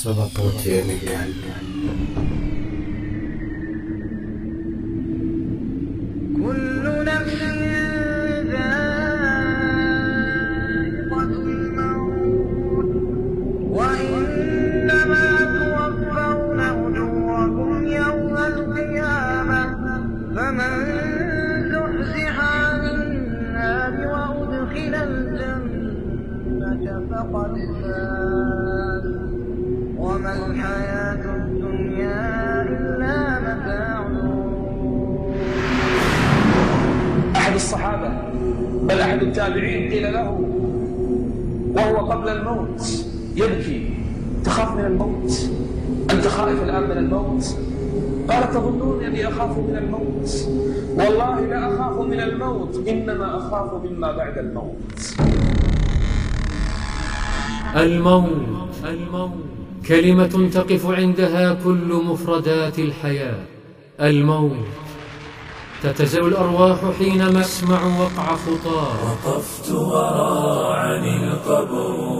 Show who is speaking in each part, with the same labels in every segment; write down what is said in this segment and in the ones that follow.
Speaker 1: solo tú tienes alma. التابعين قيل له وهو قبل الموت يبكي تخاف من الموت. أنت خائف الآن من الموت؟ قال تظنون أني أخاف من الموت؟ والله لا أخاف من الموت إنما أخاف مما بعد الموت.
Speaker 2: الموت الموت كلمة تقف عندها كل مفردات الحياة. الموت تتزل الأرواح حينما تسمع وقع خطاه
Speaker 3: وقفت وراعني القبر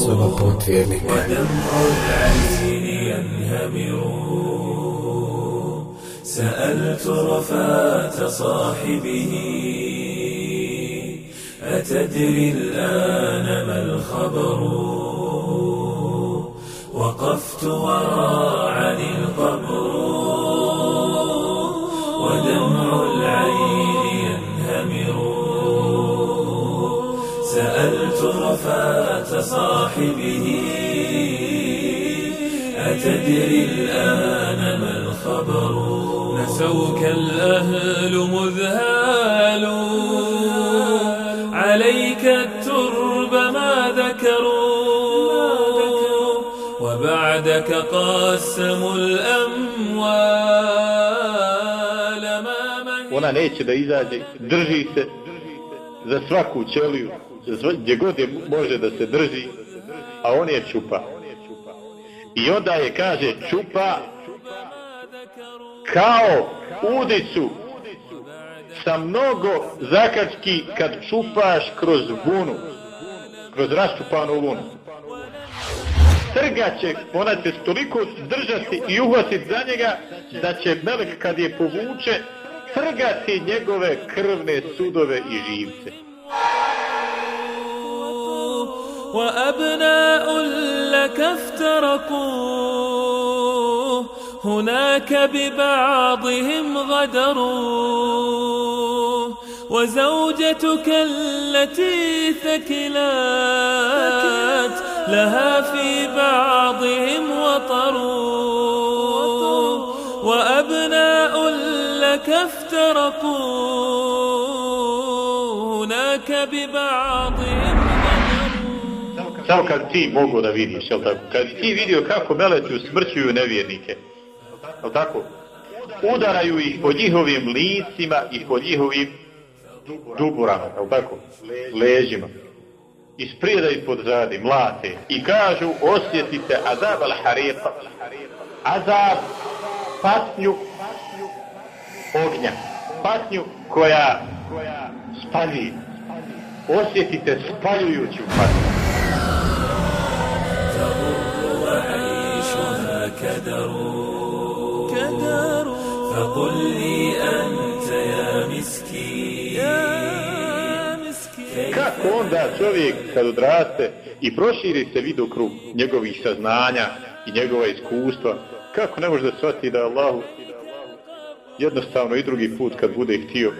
Speaker 4: Soba potjernika.
Speaker 3: ودمع العين ينهمر. سألت رفاة صاحبه أتدري الآن ما الخبر؟ وقفت وراعني القبر. ودمع العين ينهمر. سألت رفاة صاحبه أتدري الآن ما الخبر؟ نسوك الأهل مذهال عليك الترب ما ذكروا وبعدك قاسموا الأموال.
Speaker 5: neće da izađe, drži se za svaku ćeliju, gdje god je može da se drži, a on je čupa. I onda je kaže čupa kao udicu sa mnogo zakački kad čupaš kroz vunu, kroz raščupanu vunu. Trga će, ona će toliko držati i uhvatiti za njega da će Melek kad je povuče trgati njegove krvne sudove i živce.
Speaker 3: وأبناء لك افترقوا. هناك ببعضهم غدروا. وزوجتك التي ثكلت. لها في بعضهم وطر. وأبناء لك افترقوا هناك ببعضهم
Speaker 5: Samo kad ti mogu da vidiš, jel tako? Kad ti vidio kako meleću smrćuju nevjernike, jel tako? Udaraju ih po njihovim licima i po njihovim duburama, jel tako? Ležima. Isprijeda ih pod zadi, mlate i kažu osjetite azab al hariqa, azab patnju ognja, patnju koja spalji. Osjetite spaljujuću patnju.
Speaker 3: وعيشها كدر كدر فقل لي أنت يا مسكين يا مسكين
Speaker 5: Kako onda čovjek kad odraste i proširi se vidokrug njegovih saznanja i njegova iskustva, kako ne može da shvati da Allahu jednostavno i drugi put kad bude htio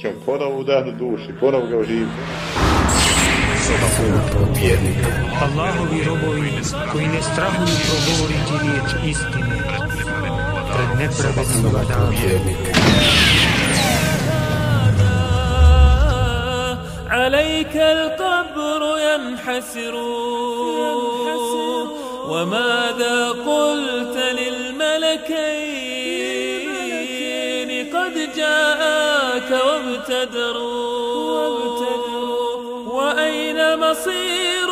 Speaker 5: će on ponovo udahnu duši, ponovo ga oživiti.
Speaker 6: Allahovi robovi koji ne strahuju progovoriti riječ istine pred nepravednim dana.
Speaker 4: Potjernika.
Speaker 3: عليك القبر ينحسر وماذا قلت للملكين ذاك وابتدروا. وأين
Speaker 5: مصير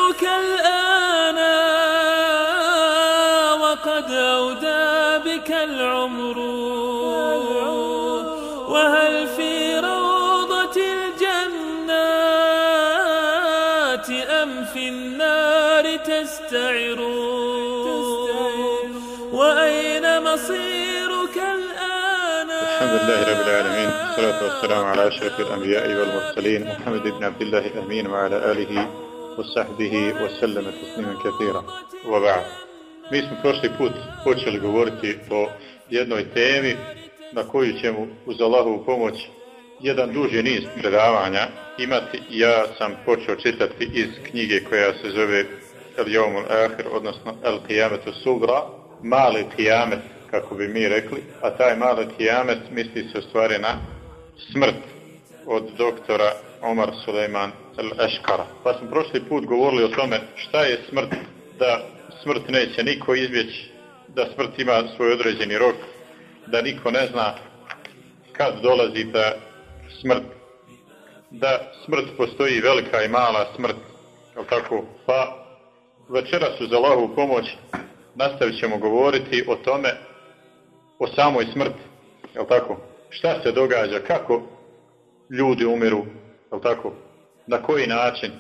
Speaker 5: لله رب العالمين والصلاة والسلام على أشرف الأنبياء والمرسلين محمد بن عبد الله الأمين وعلى آله وصحبه وسلم تسليما كثيرا وبعد Mi smo prošli put počeli govoriti o jednoj temi na koju ćemo uz Allahovu pomoć jedan duži niz predavanja imati. Ja sam počeo čitati iz knjige koja se zove El Jomul Ahir, odnosno El Qiyametu Sugra, mali Qiyamet, kako bi mi rekli, a taj mali kijamet misli se u stvari na smrt od doktora Omar Suleiman al-Eškara. Pa smo prošli put govorili o tome šta je smrt, da smrt neće niko izbjeći, da smrt ima svoj određeni rok, da niko ne zna kad dolazi ta smrt, da smrt postoji velika i mala smrt, jel tako? Pa večera su za pomoć, nastavit ćemo govoriti o tome, o samoj smrti, je tako? Šta se događa, kako ljudi umiru, je tako? Na koji način,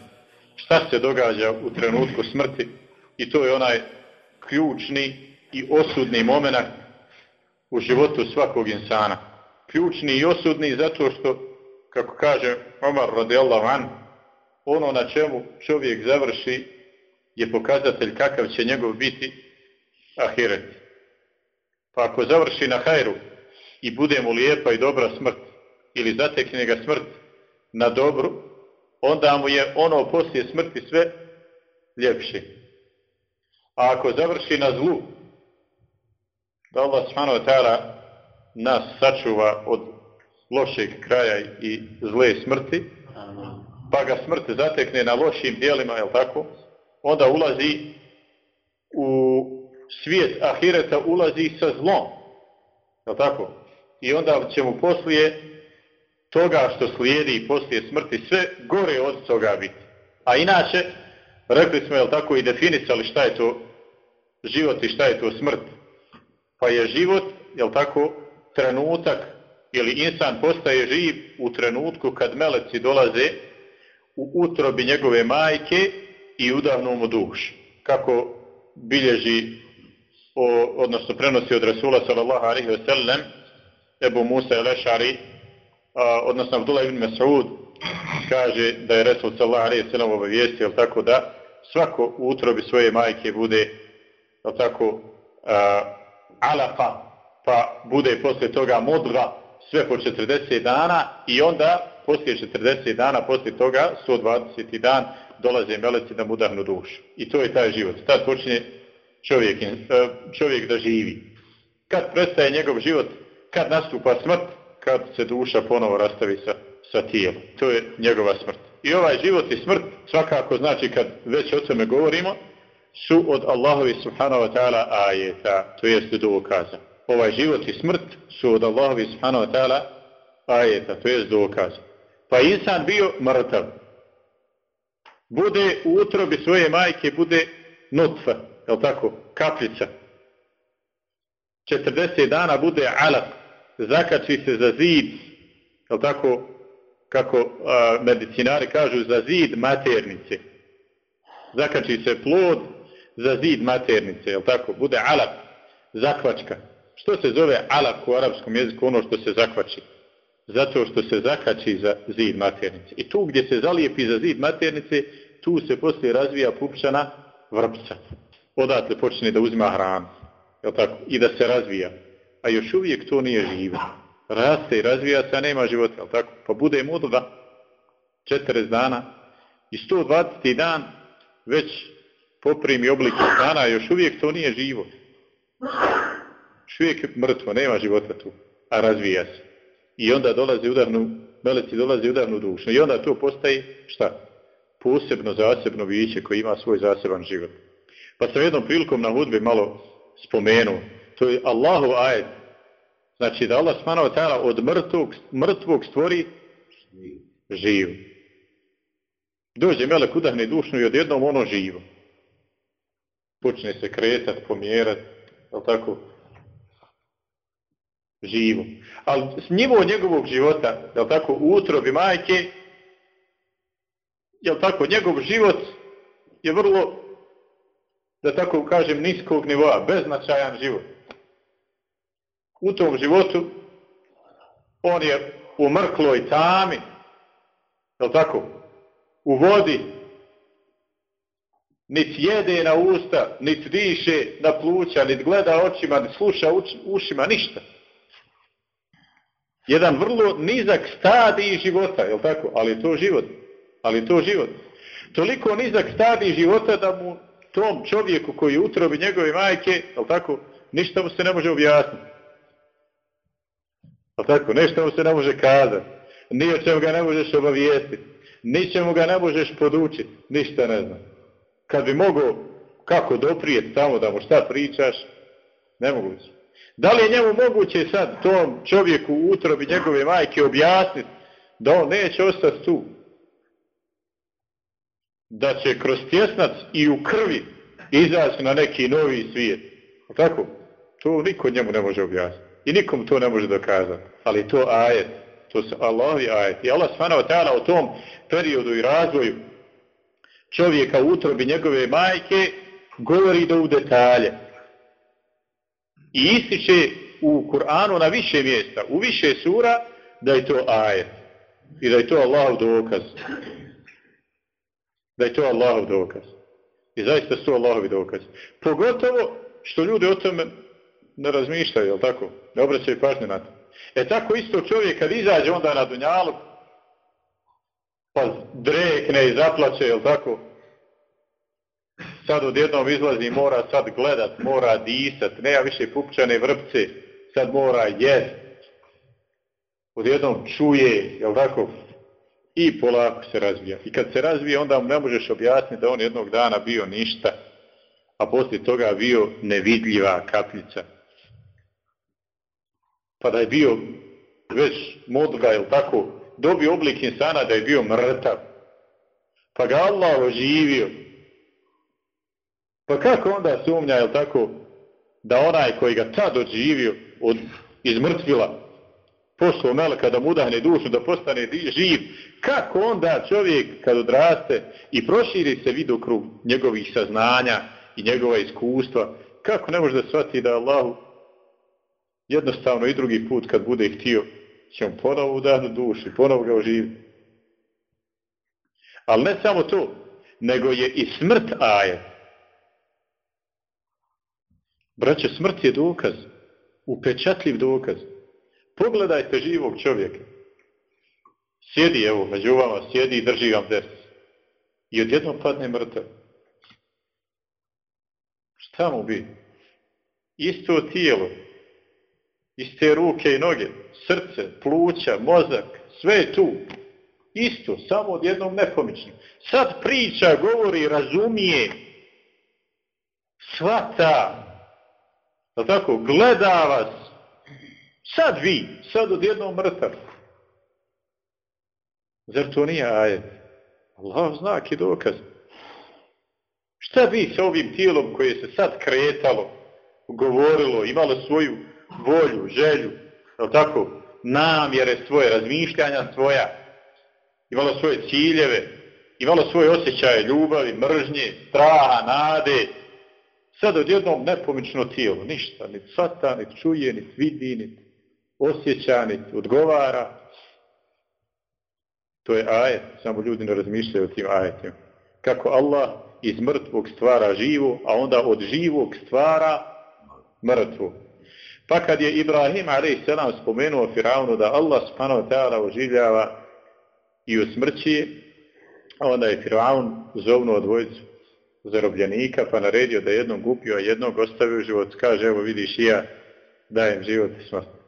Speaker 5: šta se događa u trenutku smrti i to je onaj ključni i osudni moment u životu svakog insana. Ključni i osudni zato što, kako kaže Omar radijallahu an, ono na čemu čovjek završi je pokazatelj kakav će njegov biti ahiret. Pa ako završi na hajru i bude mu lijepa i dobra smrt, ili zatekne ga smrt na dobru, onda mu je ono poslije smrti sve ljepše. A ako završi na zlu, da Allah subhanahu wa ta'ala nas sačuva od lošeg kraja i zle smrti, pa ga smrt zatekne na lošim dijelima, je tako? Onda ulazi u svijet ahireta, ulazi sa zlom, je tako? I onda će mu poslije toga što slijedi i poslije smrti sve gore od toga biti. A inače, rekli smo, je tako, i definisali šta je to život i šta je to smrt. Pa je život, je tako, trenutak ili insan postaje živ u trenutku kad meleci dolaze u utrobi njegove majke i udavnu mu duš. Kako bilježi, o, odnosno prenosi od Rasula sallallahu alaihi wa sallam, Ebu Musa el-Ešari, odnosno Abdullah ibn Mas'ud, kaže da je Rasul sallallahu alaihi wa sallam obavijestio, tako da svako u utrobi svoje majke bude, tako, a, alaka, pa bude posle toga modra sve po 40 dana i onda poslije 40 dana, poslije toga 120. dan dolaze meleci da mu dahnu dušu. I to je taj život. Tad počinje čovjek, e, čovjek da živi. Kad prestaje njegov život, kad nastupa smrt, kad se duša ponovo rastavi sa, sa tijelom. To je njegova smrt. I ovaj život i smrt, svakako znači kad već o tome govorimo, su od Allahovi subhanahu wa ta'ala ajeta, to jeste dokaza. Ovaj život i smrt su od Allahovi subhanahu wa ta'ala ajeta, to jeste dokaza. Pa insan bio mrtav. Bude u utrobi svoje majke, bude nutfa, je tako, kaplica. 40 dana bude alak, zakači se za zid, je tako, kako a, medicinari kažu, za zid maternice. Zakači se plod za zid maternice, je tako, bude alak, zakvačka. Što se zove alak u arapskom jeziku, ono što se zakvači? Zato što se zakači za zid maternice. I tu gdje se zalijepi za zid maternice, tu se poslije razvija pupčana vrpca. Odatle počne da uzima hranu. Je tako? I da se razvija. A još uvijek to nije živo. Raste i razvija se, a nema života. Jel tako? Pa bude modla 40 dana i 120. dan već poprimi oblik stana, još uvijek to nije živo. Još uvijek je mrtvo, nema života tu, a razvija se. I onda dolazi udarnu, meleci dolazi udarnu dušu. I onda to postaje, šta? Posebno, zasebno biće koji ima svoj zaseban život. Pa sam jednom prilikom na hudbi malo spomenuo, to je Allahu ajet. Znači da Allah smanava tajala od mrtvog, mrtvog stvori živ. Dođe melek udahne dušnu i odjednom ono živo. Počne se kretat, pomjerat, je tako? Živo. Ali nivo njegovog života, je tako, u utrobi majke, je tako, njegov život je vrlo da tako kažem, niskog nivoa, beznačajan život. u tom životu on je u mrkloj tami, je tako? U vodi, niti jede na usta, niti diše na pluća, niti gleda očima, niti sluša ušima, ništa. Jedan vrlo nizak stadij života, je tako? Ali to život. Ali to život. Toliko nizak stadij života da mu tom čovjeku koji je utrobi njegove majke, jel tako? Ništa mu se ne može objasniti. Jel tako? Ništa mu se ne može kazati. o čemu ga ne možeš obavijestiti. Ničemu ga ne možeš podučiti. Ništa ne znam. Kad bi mogao kako doprijeti tamo da mu šta pričaš, ne mogu. Da li je njemu moguće sad tom čovjeku u utrobi njegove majke objasniti da on neće ostati tu? Da će kroz tjesnac i u krvi izaći na neki novi svijet. Tako? To niko njemu ne može objasniti. I nikom to ne može dokazati. Ali to ajet. To su Allahovi ajet. I Allah svanao u tom periodu i razvoju čovjeka u utrobi njegove majke govori do u detalje. I ističe u Kur'anu na više mjesta, u više sura, da je to ajet. I da je to Allahov dokaz. Da je to Allahov dokaz. I zaista su to Allahovi dokaz. Pogotovo što ljudi o tome ne razmišljaju, jel tako? Ne obraćaju pažnje na to. E tako isto čovjek kad izađe onda na dunjalu, pa drekne i zaplaće, jel tako? Sad odjednom izlazi i mora sad gledat, mora disat, nema više pupčane vrpce, sad mora jest. Odjednom čuje, jel tako? I polako se razvija. I kad se razvije, onda mu ne možeš objasniti da on jednog dana bio ništa, a poslije toga bio nevidljiva kapljica. Pa da je bio već modga, ili tako, dobio oblik insana da je bio mrtav. Pa ga Allah oživio. Pa kako onda sumnja, jel tako, da onaj koji ga tad oživio od, iz mrtvila, poslao meleka da mu udahne dušu, da postane živ, kako onda čovjek kad odraste i proširi se vidokrug njegovih saznanja i njegova iskustva, kako ne može da shvati da Allahu jednostavno i drugi put kad bude htio, će on ponovo udahnu dušu ponovo ga oživiti. Ali ne samo to, nego je i smrt ajet. Braće, smrt je dokaz, upečatljiv dokaz. Pogledajte živog čovjeka. Sjedi, evo, među vama, sjedi i drži vam des. I odjednom padne mrtav. Šta mu bi? Isto tijelo, iste ruke i noge, srce, pluća, mozak, sve je tu. Isto, samo odjednom nepomično. Sad priča, govori, razumije, svata, da tako, gleda vas, sad vi, sad odjednom mrtav. Zar to nije ajet? Allah znak i dokaz. Šta bi sa ovim tijelom koje se sad kretalo, govorilo, imalo svoju volju, želju, je tako, namjere svoje, razmišljanja svoja, imalo svoje ciljeve, imalo svoje osjećaje ljubavi, mržnje, straha, nade, sad odjednom nepomično tijelo, ništa, ni svata, ni čuje, ni vidi, ni osjeća, ni odgovara. To je ajet, samo ljudi ne razmišljaju o tim ajetima. Kako Allah iz mrtvog stvara živu, a onda od živog stvara mrtvo. Pa kad je Ibrahim a.s. spomenuo Firavnu da Allah subhanahu wa ta'ala oživljava i usmrći, onda je Firavun zovnuo dvojicu zarobljenika pa naredio da jednog upio, a jednog ostavio život. Kaže, evo vidiš i ja dajem život i smrt.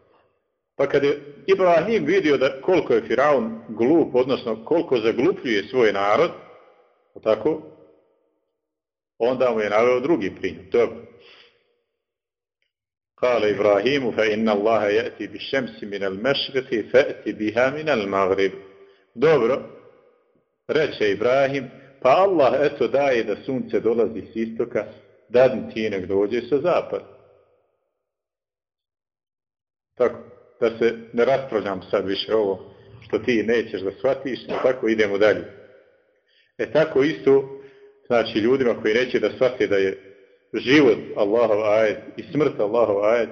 Speaker 5: Pa kad je Ibrahim vidio da koliko je Firaun glup, odnosno koliko zaglupljuje svoj narod, tako, onda mu je naveo drugi primjer. To je Kale Ibrahimu, fa inna Allahe jati bi šemsi minel mešriti, fa eti biha minel magrib. Dobro, reče Ibrahim, pa Allah eto daje da sunce dolazi s istoka, da ti nek dođe sa zapad. Tako da se ne raspravljam sad više ovo, što ti nećeš da shvatiš, no tako idemo dalje. E tako isto, znači ljudima koji neće da shvate da je život Allahov ajet i smrt Allahov ajet,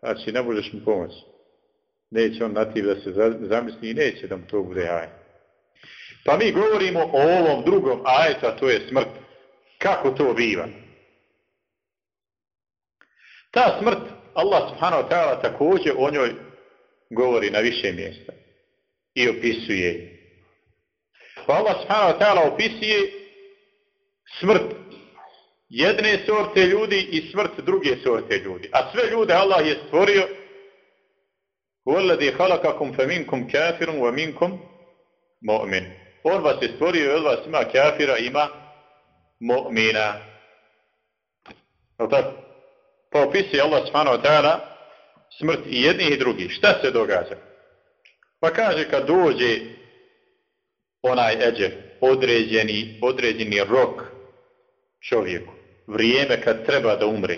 Speaker 5: znači ne možeš mu pomoći. Neće on nativ da se zamisli i neće da mu to bude ajed. Pa mi govorimo o ovom drugom ajetu, a to je smrt. Kako to biva? Ta smrt, Allah subhanahu wa ta'ala također o njoj govori na više mjesta i opisuje. Pa Allah subhanahu wa ta'ala opisuje smrt jedne sorte ljudi i smrt druge sorte ljudi. A sve ljude Allah je stvorio وَالَّذِي خَلَقَكُمْ فَمِنْكُمْ كَافِرٌ وَمِنْكُمْ مُؤْمِنٌ On vas je stvorio i od vas ima kafira, ima mu'mina. Pa opisuje Allah subhanahu wa ta'ala smrt i jednih i drugih. Šta se događa? Pa kaže kad dođe onaj eđer, određeni, određeni rok čovjeku, vrijeme kad treba da umre,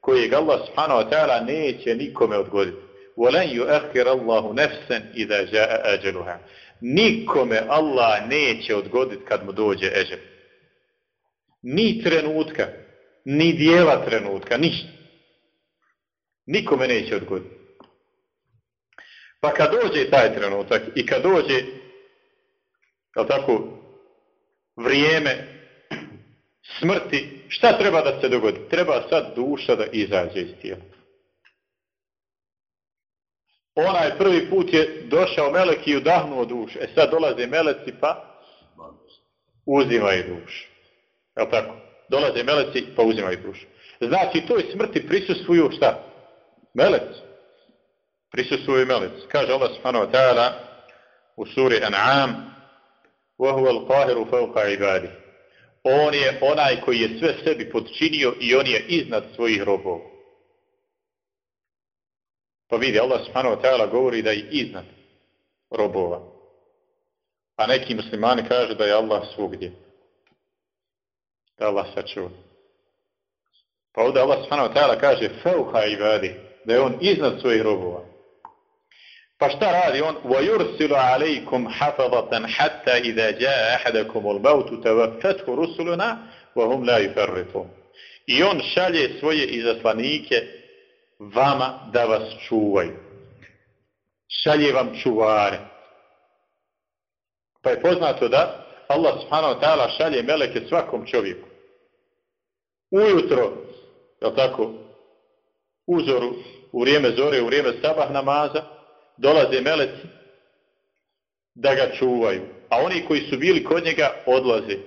Speaker 5: kojeg Allah subhanahu wa ta'ala neće nikome odgoditi. وَلَنْ يُؤَخِرَ اللَّهُ نَفْسًا إِذَا جَاءَ أَجَلُهَا Nikome Allah neće odgoditi kad mu dođe eđer. Ni trenutka, ni dijela trenutka, ništa. Nikome neće odgoditi. Pa kad dođe taj trenutak i kad dođe, je tako, vrijeme smrti, šta treba da se dogodi? Treba sad duša da izađe iz tijela. Onaj prvi put je došao melek i udahnuo dušu. E sad dolaze meleci pa uzimaju dušu. Je tako? Dolaze meleci pa uzimaju dušu. Znači, toj smrti prisustvuju šta? Meleci. Prisustvuju meleci. Kaže Allah subhanahu wa ta'ala u suri An'am وَهُوَ الْقَاهِرُ فَوْقَ عِبَادِهِ On je onaj koji je sve sebi podčinio i on je iznad svojih robova. Pa vidi, Allah subhanahu wa ta'ala govori da je iznad robova. A neki muslimani kaže da je Allah svugdje. Da Allah sačuva. Pa ovdje Allah subhanahu wa ta'ala kaže fauha ibadi, da je on iznad svojih robova. Pa šta radi on? وَيُرْسِلُ عَلَيْكُمْ حَفَظَةً حَتَّى إِذَا جَاءَ أَحَدَكُمُ الْمَوْتُ تَوَفَّتْهُ رُسُلُنَا وَهُمْ لَا يُفَرِّطُونَ I on šalje svoje izaslanike vama da vas čuvaju. Šalje vam čuvare. Pa je poznato da Allah subhanahu wa ta'ala šalje meleke svakom čovjeku. Ujutro, je tako, uzoru, u vrijeme zore, u vrijeme sabah namaza, dolaze meleci da ga čuvaju. A oni koji su bili kod njega odlaze.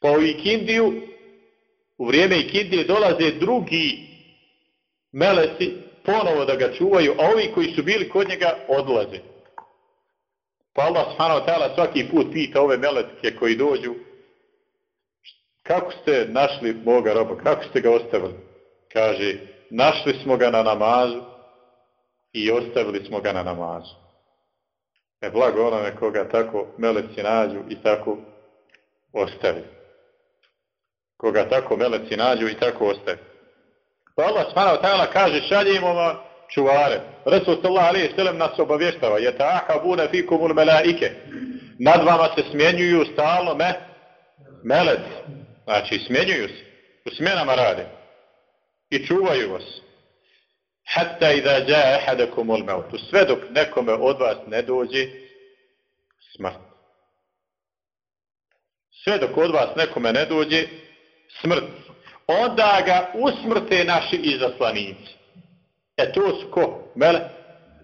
Speaker 5: Pa u ikindiju, u vrijeme ikindije dolaze drugi meleci ponovo da ga čuvaju, a ovi koji su bili kod njega odlaze. Pa Allah subhanahu wa ta'ala svaki put pita ove meletke koji dođu kako ste našli moga roba, kako ste ga ostavili? Kaže, našli smo ga na namazu i ostavili smo ga na namazu. E blago onome koga tako meleci nađu i tako ostavi. Koga tako meleci nađu i tako ostavi. Pa Allah subhanahu wa ta'ala kaže šaljimo vam čuvare. Resul sallallahu alaihi sallam nas obavještava. Je ta'ahabuna fikumul melaike. Nad vama se smjenjuju stalno me, melec. Znači smjenjuju se. U smjenama rade. I čuvaju vas. Hatta idha ja'a ahadakumul maut. Sve dok nekome od vas ne dođe smrt. Sve dok od vas nekome ne dođe smrt onda ga usmrte naši izaslanici. E to su ko? Mele?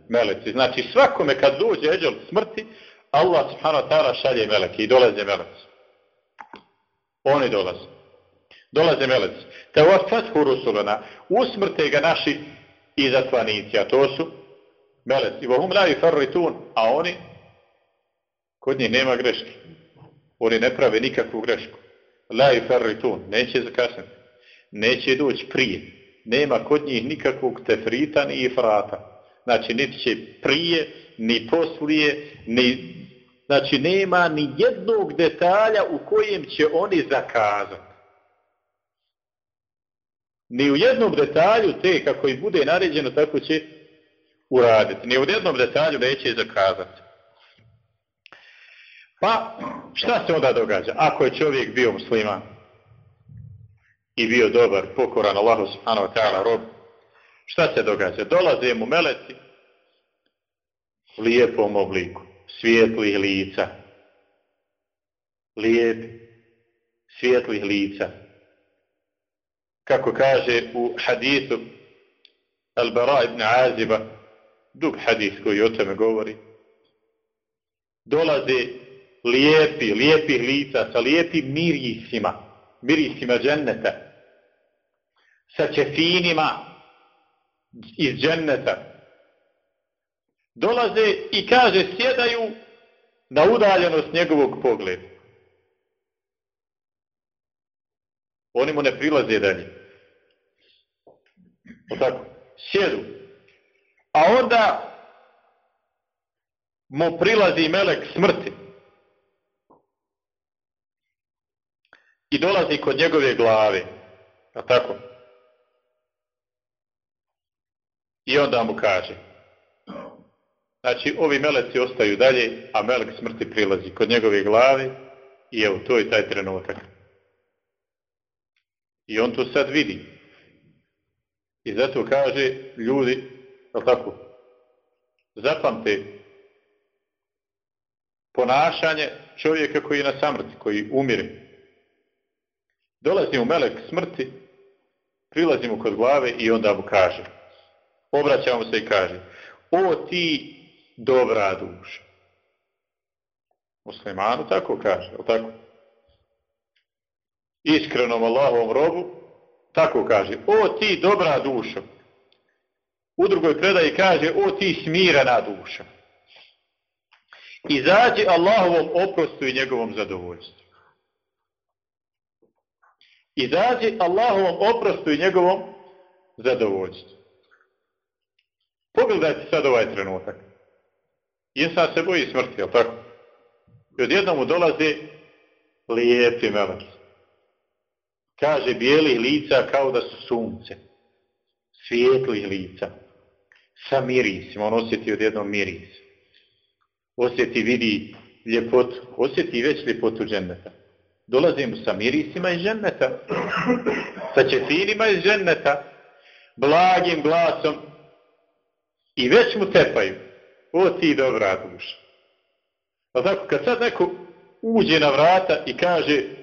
Speaker 5: Meleci. Znači svakome kad dođe eđel smrti, Allah subhanahu wa ta'ala šalje meleki i dolaze meleci. Oni dolaze. Dolaze meleci. Te ovo sad usmrte ga naši izaslanici, a to su meleci. Vohum lavi farritun, a oni kod njih nema greške. Oni ne prave nikakvu grešku. La yufarritun, neće zakasniti neće doći prije. Nema kod njih nikakvog tefrita ni ifrata. Znači, niti će prije, ni poslije, ni... Znači, nema ni jednog detalja u kojem će oni zakazati. Ni u jednom detalju te, kako i bude naređeno, tako će uraditi. Ni u jednom detalju neće zakazati. Pa, šta se onda događa? Ako je čovjek bio musliman, i bio dobar, pokoran Allahu subhanahu wa ta'ala rob, Šta se događa? Dolaze mu meleci u lijepom obliku, svijetlih lica. Lijep, svijetlih lica. Kako kaže u hadisu Al-Bara ibn Aziba, dug hadis koji o tome govori, dolaze lijepi, lijepih lica sa lijepim mirisima, mirisima dženneta, sa čefinima iz dženneta. Dolaze i kaže, sjedaju na udaljenost njegovog pogleda. Oni mu ne prilaze dalje. O tako, sjedu. A onda mu prilazi melek smrti. I dolazi kod njegove glave. A tako? I onda mu kaže. Znači, ovi meleci ostaju dalje, a melek smrti prilazi kod njegove glave i evo, to je taj trenutak. I on to sad vidi. I zato kaže ljudi, je tako, zapamte ponašanje čovjeka koji je na samrti, koji umire. Dolazi mu melek smrti, prilazi mu kod glave i onda mu kaže, obraća mu se i kaže, o ti dobra duša. Muslimanu tako kaže, o tako? Iskrenom Allahovom robu, tako kaže, o ti dobra duša. U drugoj predaji kaže, o ti smirena duša. Izađi Allahovom oprostu i njegovom zadovoljstvu. Izađi Allahovom oprostu i njegovom zadovoljstvu. Pogledajte sad ovaj trenutak. Insan se boji smrti, jel tako? I odjednom mu dolaze lijepi melek. Kaže, bijelih lica kao da su sunce. Svijetlih lica. Sa mirisima. On osjeti odjednom miris. Osjeti, vidi ljepotu. Osjeti već ljepotu dženneta. Dolazi mu sa mirisima iz dženneta. Sa četinima iz dženneta. Blagim glasom I već mu tepaju. O ti dobra duša. Pa tako, kad sad neko uđe na vrata i kaže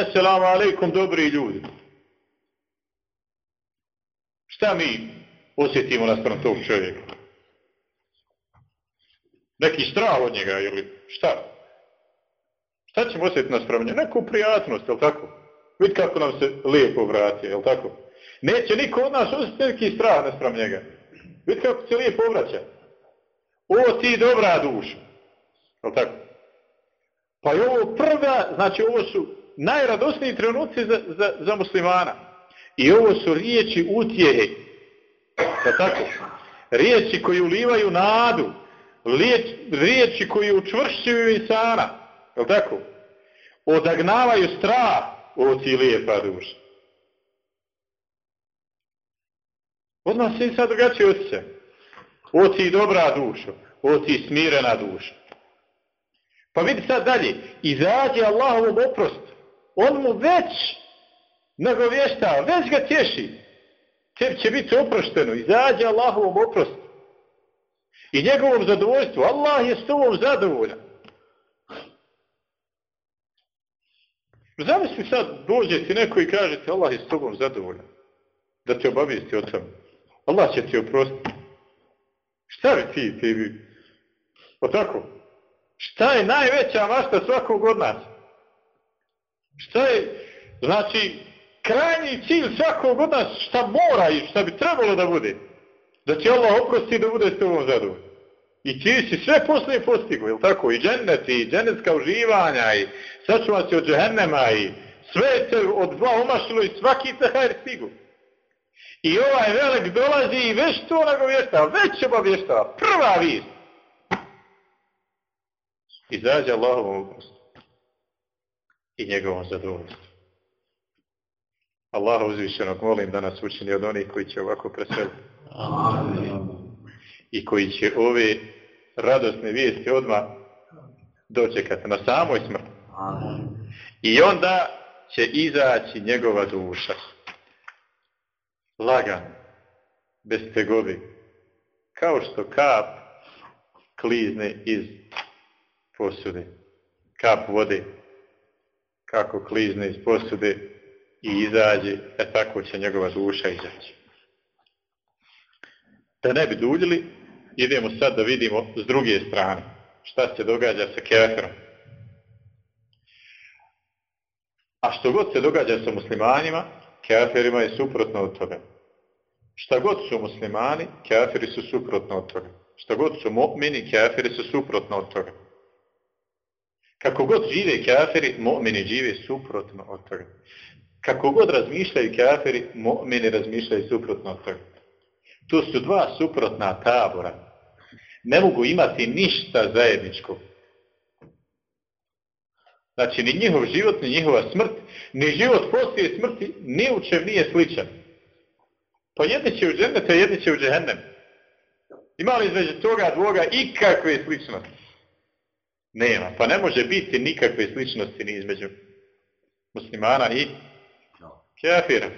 Speaker 5: Esselamu alaikum, dobri ljudi. Šta mi osjetimo naspram tog čovjeka? Neki strah od njega ili šta? Šta ćemo osjetiti naspram njega? Neku prijatnost, jel tako? Vid kako nam se lijepo vrati, jel tako? Neće niko od nas osjetiti neki strah naspram njega. Vidite kako se lijepo vraća. O ti dobra duša. Jel tako? Pa je ovo prva, znači ovo su najradosniji trenuci za, za, za muslimana. I ovo su riječi utjehe. Da tako? Riječi koji ulivaju nadu. Riječ, riječi koji učvršćuju insana. Je tako? Odagnavaju strah. O ti lijepa duša. Odmah se sad drugačije osjeća. O ti dobra duša, o ti smirena duša. Pa vidi sad dalje, izađe Allahovom oprost. On mu već nagovješta, već ga tješi. Tebi će biti oprošteno, izađe Allahovom oprost. I njegovom zadovoljstvu, Allah je s tobom zadovoljan. Zamisli sad, dođe ti neko i kaže ti Allah je s tobom zadovoljan. Da te obavijesti o tome. Allah će ti oprostiti. Šta bi ti, ti bi? O tako? Šta je najveća mašta svakog od nas? Šta je, znači, krajnji cilj svakog od nas, šta mora i šta bi trebalo da bude? Da će Allah oprosti da bude s tobom zadovoljno. I ti si sve poslije postigo, je tako? I džennet, i džennetska uživanja, i sačuva se od džehennema, i sve se od dva umašilo i svaki te hajr stigu. I ovaj velik dolazi i već to nagovještava, već obavještava, prva vijest. Izađe Allahovom oprostu i njegovom zadovoljstvu. Allah uzvišenog molim da nas učini od onih koji će ovako preseliti. I koji će ove radosne vijesti odmah dočekati na samoj smrti. I onda će izaći njegova duša lagan, bez tegobi. Kao što kap klizne iz posude. Kap vode kako klizne iz posude i izađe, e tako će njegova duša izaći. Da ne bi duljili, idemo sad da vidimo s druge strane šta se događa sa keferom. A što god se događa sa muslimanima, keferima je suprotno od toga. Šta god su muslimani, kafiri su suprotno od toga. Šta god su mu'mini, kafiri su suprotno od toga. Kako god žive kafiri, mu'mini žive suprotno od toga. Kako god razmišljaju kafiri, mu'mini razmišljaju suprotno od toga. To su dva suprotna tabora. Ne mogu imati ništa zajedničko. Znači, ni njihov život, ni njihova smrt, ni život poslije smrti, ni u čem nije sličan. Pa jedni će u džennet, a jedni će u džehennem. Ima li između toga dvoga ikakve sličnosti? Nema. Pa ne može biti nikakve sličnosti ni između muslimana i kafira.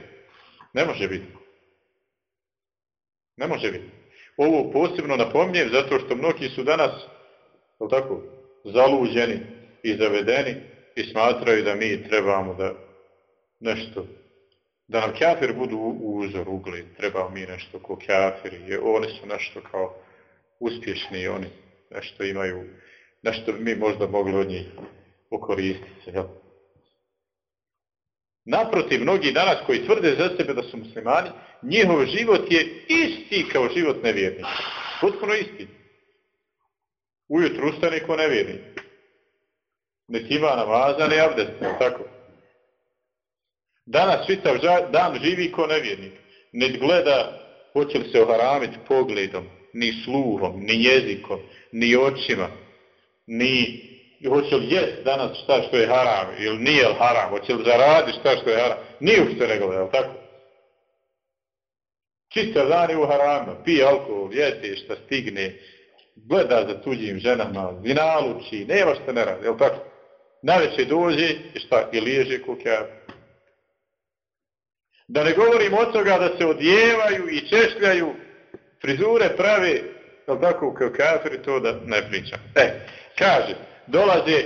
Speaker 5: Ne može biti. Ne može biti. Ovo posebno napominjem zato što mnogi su danas tako, zaluđeni i zavedeni i smatraju da mi trebamo da nešto da nam kafir budu uzor, ugled, trebamo mi nešto ko kafiri, jer oni su nešto kao uspješni oni nešto imaju, nešto bi mi možda mogli od njih okoristiti se, jel? Naprotiv, mnogi danas koji tvrde za sebe da su muslimani, njihov život je isti kao život nevjernika. Potpuno isti. Ujutru ustane ko nevjernik. Ne tima namaza, ne abdest, tako? Danas čitav dan živi ko nevjernik. Ne gleda hoće li se oharamiti pogledom, ni sluhom, ni jezikom, ni očima, ni hoće li jest danas šta što je haram ili nije haram, hoće li zaradi šta što je haram, nije ušte je gleda, tako? Čista dan je u haramu, pije alkohol, jede šta stigne, gleda za tuđim ženama, vinaluči, nema šta ne radi, jel tako? Najveće dođe i šta, i liježe kukja, Da ne govorim od toga da se odjevaju i češljaju, frizure prave, ali tako kao kafiri, to da ne pričam. E, kaže, dolaze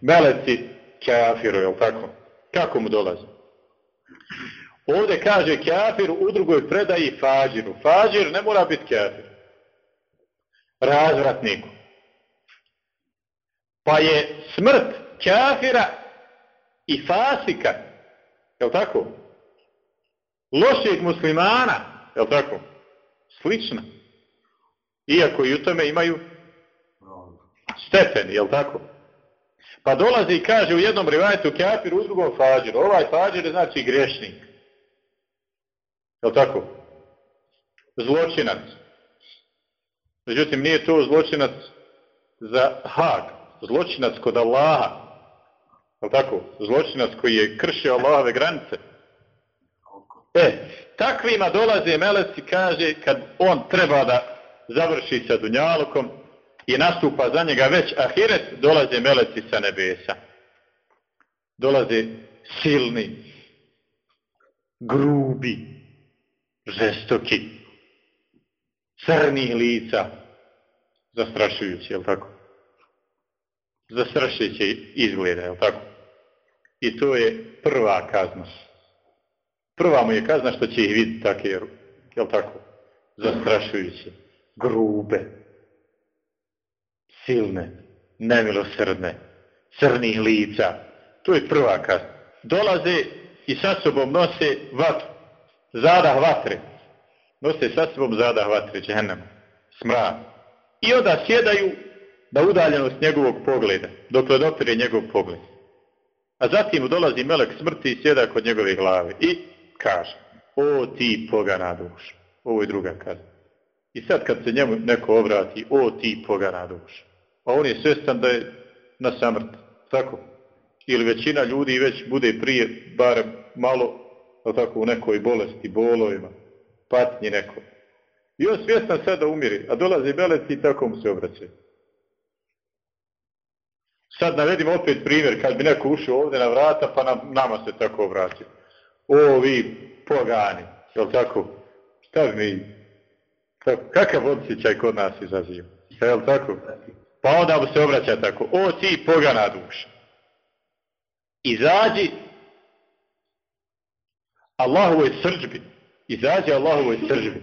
Speaker 5: meleci kafiru, jel tako? Kako mu dolaze? Ovdje kaže kafir u drugoj predaji fađiru. Fađir ne mora biti kafir. Razvratniku. Pa je smrt kafira i fasika, jel tako? lošeg muslimana, jel tako? Slično. Iako i u tome imaju stepen, je tako? Pa dolazi i kaže u jednom rivajetu kafir, u drugom fađir. Ovaj fađir je znači grešnik. Je tako? Zločinac. Međutim, nije to zločinac za hag. Zločinac kod Allaha. Je tako? Zločinac koji je kršio Allahove granice. E, takvima dolaze meleci, kaže, kad on treba da završi sa Dunjalukom i nastupa za njega već ahiret, dolaze meleci sa nebesa. Dolaze silni, grubi, žestoki, crni lica, zastrašujući, je tako? Zastrašujući izgleda, je tako? I to je prva kazna. prva mu je kazna što će ih vidjeti take, jel tako, Zastrašujući, grube, silne, nemilosrdne, crnih lica. To je prva kazna. Dolaze i sa sobom nose vatru, zadah vatre. Nose sa sobom zadah vatre, džehennem, smrad. I onda sjedaju na udaljenost njegovog pogleda, dokle dopire njegov pogled. A zatim dolazi melek smrti i sjeda kod njegove glave. I kaže, o ti pogana duša. Ovo je druga kazna. I sad kad se njemu neko obrati, o ti pogana duša. A on je svjestan da je na samrt. Tako? Ili većina ljudi već bude prije, barem malo, tako, u nekoj bolesti, bolovima, patnji neko. I on svjestan sad da umiri, a dolazi meleci i tako mu se obraćaju. Sad navedimo opet primjer, kad bi neko ušao ovdje na vrata, pa nam, nama se tako obraćaju o vi pogani, je li tako? Šta bi mi Kakav osjećaj kod nas izaziva? Je li tako? Pa onda mu se obraća tako. O ti pogana duša. Izađi Allahovoj srđbi. Izađi Allahovoj srđbi.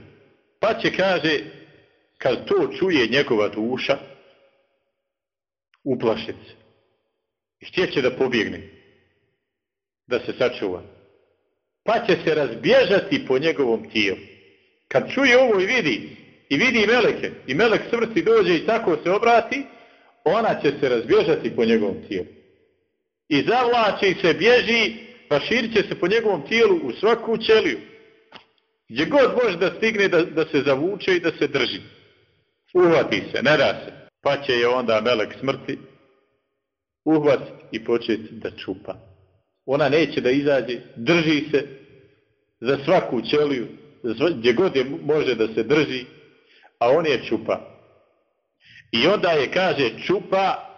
Speaker 5: Pa će kaže, kad to čuje njegova duša, uplašit se. I htjeće da pobjegne. Da se sačuva. Pa će se razbježati po njegovom tijelu. Kad čuje ovo i vidi, i vidi meleke, i melek smrti dođe i tako se obrati, ona će se razbježati po njegovom tijelu. I zavlači se, bježi, pa raširit će se po njegovom tijelu u svaku ćeliju. Gdje god može da stigne da, da se zavuče i da se drži. Uhvati se, ne da se. Pa će je onda melek smrti uhvatiti i početi da čupa. Ona neće da izađe, drži se za svaku ćeliju, gdje god je može da se drži, a on je čupa. I onda je, kaže, čupa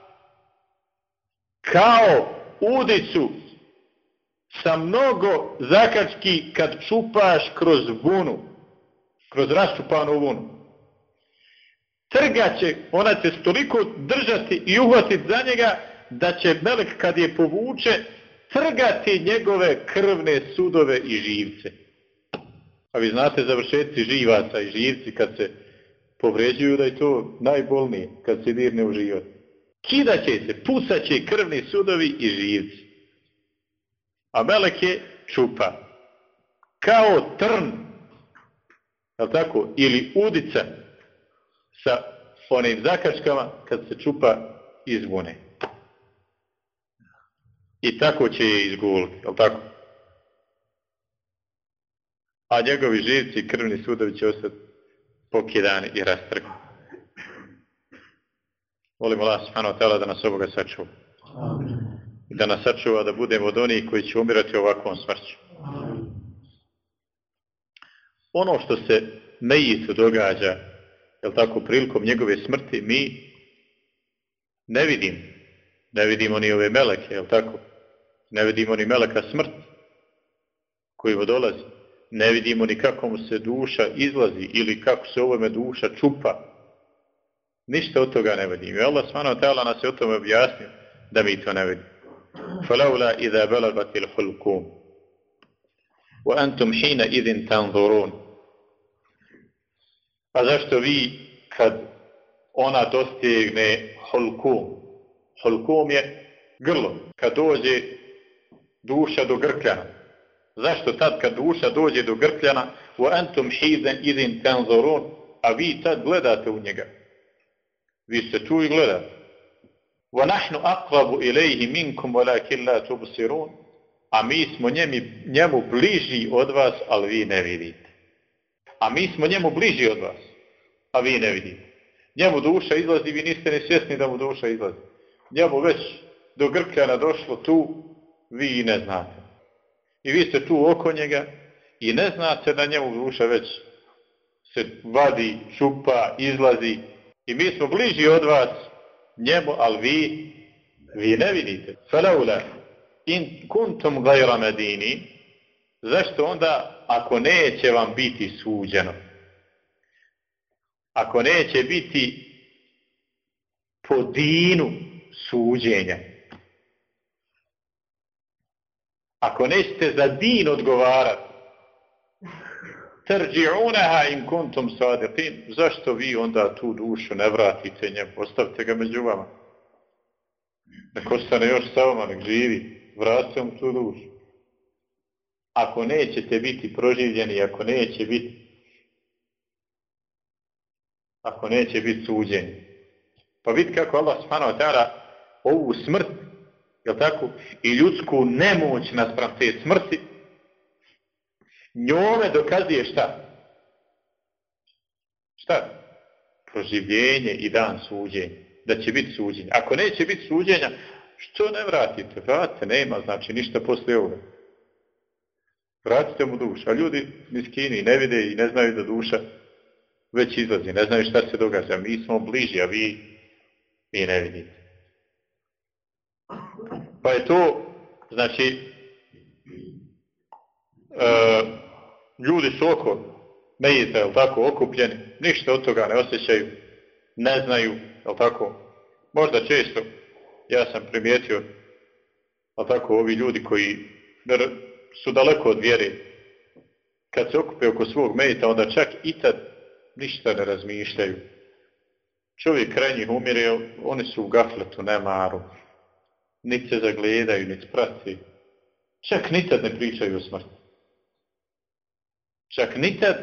Speaker 5: kao udicu sa mnogo zakački kad čupaš kroz vunu, kroz raščupanu vunu. Trgaće, ona će toliko držati i uhvatiti za njega, da će melek kad je povuče, trgati njegove krvne sudove i živce. A vi znate završetci živaca i živci kad se povređuju da je to najbolnije kad se dirne u život. Kidaće se, pusaće krvni sudovi i živci. A meleke čupa. Kao trn, je tako, ili udica sa onim zakačkama kad se čupa izvune. I tako će je izguliti, je tako? A njegovi živci i krvni sudovi će ostati pokidani i rastrgani. Volimo Allah subhanahu wa ta'ala da nas ovoga sačuva. I da nas sačuva da budemo od onih koji će umirati ovakvom smrću. Ono što se nejicu događa, jel tako, prilikom njegove smrti, mi ne vidimo. Ne vidimo ni ove meleke, jel tako? Ne vidimo ni meleka smrt koji mu dolazi ne vidimo ni kako mu se duša izlazi ili kako se ovome duša čupa. Ništa od toga ne vidimo. I Allah subhanahu wa ta'ala nas je o tome objasnio da mi to ne vidimo. فلولا إذا بلغت الحلقوم وأنتم حينئذ تنظرون A zašto vi kad ona dostigne holkum, holkum je grlo, kad dođe duša do grkljana, Zašto tad kad duša dođe do grkljana, u entum hizen idin tenzorun, a vi tad gledate u njega. Vi ste tu i gledate. Wa nahnu aqrabu ilayhi minkum walakin la tubsirun. A mi smo njemi, njemu bliži od vas, ali vi ne vidite. A mi smo njemu bliži od vas, a vi ne vidite. Njemu duša izlazi, vi niste ni svjesni da mu duša izlazi. Njemu već do Grkljana došlo tu, vi ne znate. I vi ste tu oko njega i ne znate da njemu duša već se vadi, čupa, izlazi. I mi smo bliži od vas njemu, ali vi, vi ne vidite. Falaula, in kuntum gajra medini, zašto onda, ako neće vam biti suđeno, ako neće biti po dinu suđenja, Ako nećete za din odgovarati, terđi'unaha im kuntum sadiqin, zašto vi onda tu dušu ne vratite njemu? Ostavite ga među vama. Nek ostane još sa vama, nek živi. Vratite mu tu dušu. Ako nećete biti proživljeni, ako neće biti ako neće biti suđeni. Pa vidi kako Allah subhanahu wa ta'ala ovu smrt jel tako, i ljudsku nemoć naspram te smrti, njome dokazuje šta? Šta? Proživljenje i dan suđenja. Da će biti suđenje. Ako neće biti suđenja, što ne vratite? Vratite, nema, znači ništa posle ovoga. Vratite mu dušu. A ljudi miskini ne vide i ne znaju da duša već izlazi. Ne znaju šta se događa. Mi smo bliži, a vi, vi ne vidite. Pa je to, znači, e, ljudi su oko mejita, jel tako, okupljeni, ništa od toga ne osjećaju, ne znaju, jel tako, možda često, ja sam primijetio, jel tako, ovi ljudi koji su daleko od vjere, kad se okupe oko svog mejita, onda čak i tad ništa ne razmišljaju. Čovjek kraj njih umire, oni su u gafletu, nemaru, niti se zagledaju, niti prati, čak nikad ne pričaju o smrti. Čak nikad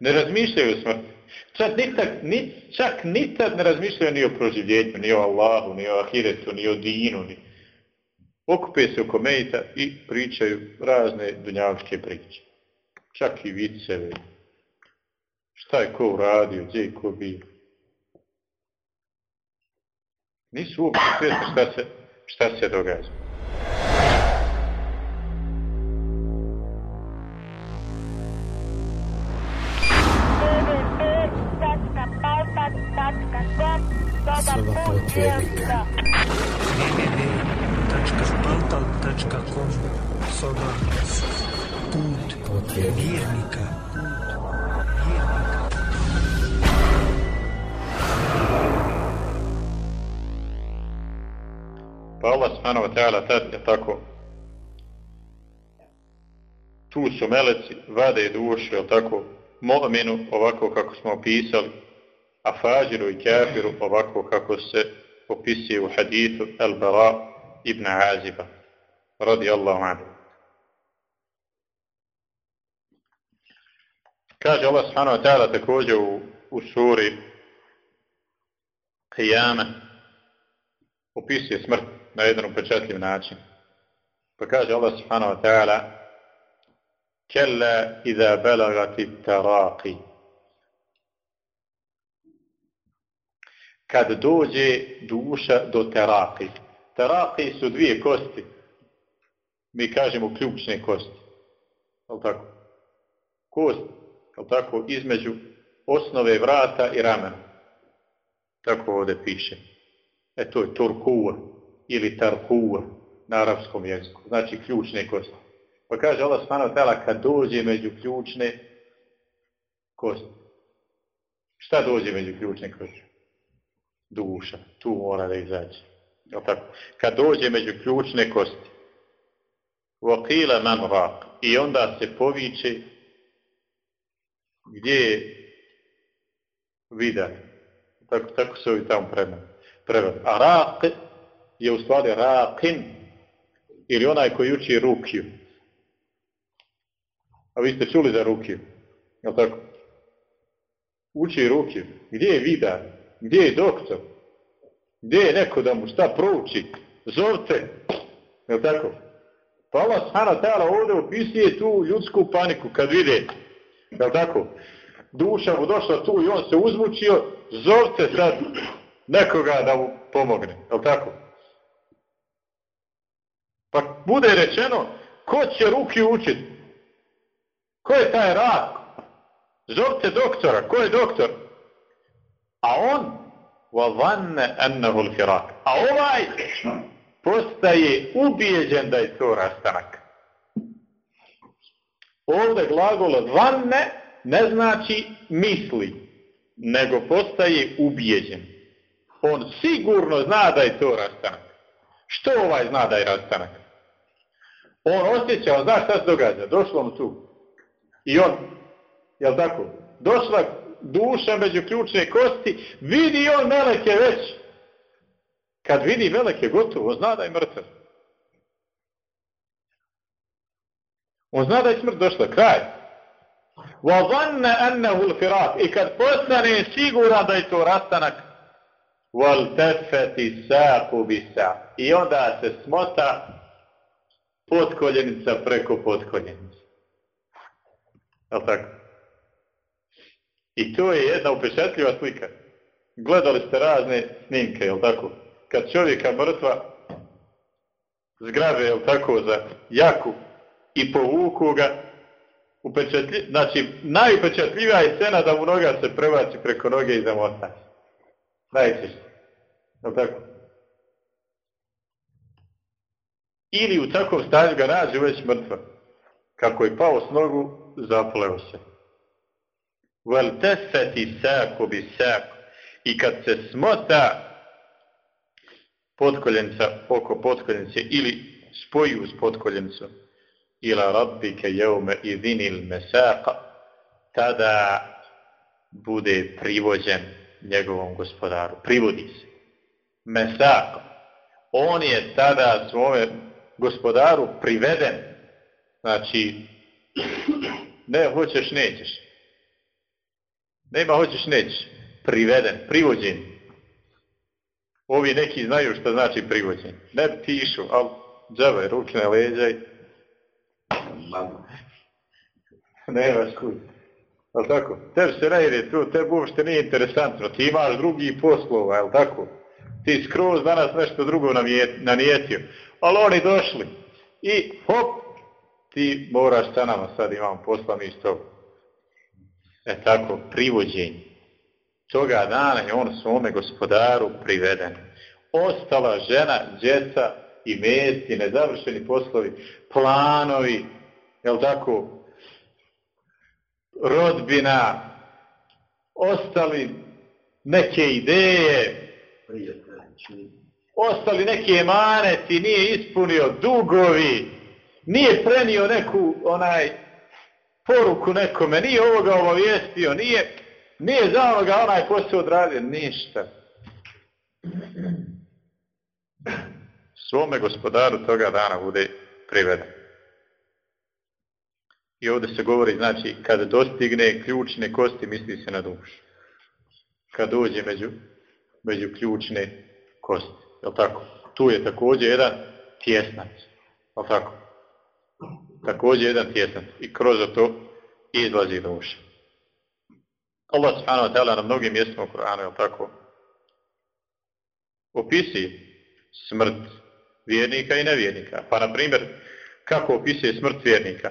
Speaker 5: ne razmišljaju o smrti. Čak nikad, ni, čak nikad ne razmišljaju ni o proživljenju, ni o Allahu, ni o Ahiretu, ni o Dinu. Ni... Okupe se oko mejita i pričaju razne dunjavske priče. Čak i viceve. Šta je ko uradio, gdje je ko bio. Nisu uopće svjesni šta se, šta se događa.
Speaker 4: Soba potvjernika.
Speaker 6: www.portal.com Soba Put
Speaker 5: Pa Allah subhanahu wa ta'ala tad je tako tu su meleci, vade duše, je tako, mu'minu, ovako kako smo opisali, a fađiru i kafiru ovako kako se opisuje u hadithu Al-Bara ibn Aziba radi Allahu anhu. Kaže Allah subhanahu wa ta'ala također u, u suri Qiyama opisuje smrt na jedan upečatljiv način. Pa kaže Allah subhanahu wa ta'ala Kella iza belagati taraqi kad dođe duša do teraki. Teraki su dvije kosti. Mi kažemo ključne kosti. Je tako? Kost, je tako, između osnove vrata i ramena. Tako ovdje piše. E to je turkuva ili tarkuva na arapskom jeziku. Znači ključne kosti. Pa kaže Allah smano tela kad dođe među ključne kosti. Šta dođe među ključne kosti? duša. Tu mora da izađe. Tako? Kad dođe među ključne kosti, وَقِيلَ مَنْ رَاق I onda se poviče gdje je vida. Tako, tako se ovi tamo prevod. A rak je u stvari rakin ili onaj koji uči rukiju. A vi ste čuli za rukiju. Je tako? Uči rukiju. Gdje je vida? Gdje je doktor? Gdje je neko da mu šta prouči? Zovte. Je tako? Pa Allah sana tala ovdje opisuje tu ljudsku paniku kad vide. Je tako? Duša mu došla tu i on se uzmučio. Zovte sad nekoga da mu pomogne. Je tako? Pa bude rečeno ko će ruki učiti? Ko je taj rak? Zovte doktora. Ko je doktor? A on وَظَنَّ أَنَّهُ الْفِرَاكِ A ovaj postaje ubijeđen da je to rastanak. Ovdje glagol vanne ne znači misli, nego postaje ubijeđen. On sigurno zna da je to rastanak. Što ovaj zna da je rastanak? On osjeća, on zna šta se događa. Došlo mu tu. I on, jel tako, došla duša među ključne kosti, vidi on meleke već. Kad vidi meleke gotovo, zna da je mrtav. On zna da je smrt došla, kraj. وَظَنَّ أَنَّهُ الْفِرَاقِ I kad postane siguran da je to rastanak, وَالْتَفَتِ سَاقُ بِسَا I onda se smota potkoljenica preko potkoljenice. Je li tako? I to je jedna upečatljiva slika. Gledali ste razne snimke, jel tako? Kad čovjeka mrtva zgrabe, jel tako, za jaku i povuku ga, upečatljiv... znači, najupečatljivija je scena da mu noga se prebaci preko noge i da zamota. Najčešće. Jel tako? Ili u takvom stanju ga nađe već mrtva. Kako je pao s nogu, zapleo se vel teseti sako bi sako. i kad se smota potkoljenca oko potkoljence ili spoji uz potkoljencu ila rabbike jeume idinil mesaqa tada bude privođen njegovom gospodaru. Privodi se. Mesaq. On je tada svome gospodaru priveden. Znači, ne hoćeš, nećeš. Nema hoćeš, nećeš. Priveden, privođen. Ovi neki znaju što znači privođen. Ne pišu, ali džavaj, ruke na leđaj. Nemaš kuć. Jel tako? Tebi se ne ide tu, tebi uopšte nije interesantno. Ti imaš drugi poslova, jel tako? Ti skroz danas nešto drugo nanijetio. Ali oni došli. I hop, ti moraš sa nama, sad imam poslani s tobom. E tako, privođenje. Toga dana je on svome gospodaru priveden. Ostala žena, djeca i mesti, nezavršeni poslovi, planovi, jel tako, rodbina, ostali neke ideje, prijatelji, ostali neki emaneti, nije ispunio dugovi, nije prenio neku onaj poruku nekome, nije ovoga obavijestio, nije, nije za onoga onaj posao odradio, ništa. Svome gospodaru toga dana bude priveden. I ovdje se govori, znači, kada dostigne ključne kosti, misli se na dušu. Kad dođe među, među ključne kosti jel tako? Tu je također jedan tjesnac. jel tako? Također jedan tjesnac. I kroz to izlazi duša. Allah subhanahu wa ta'ala na mnogim mjestima u Koranu, jel tako? Opisi smrt vjernika i nevjernika. Pa, na primjer, kako opisuje smrt vjernika?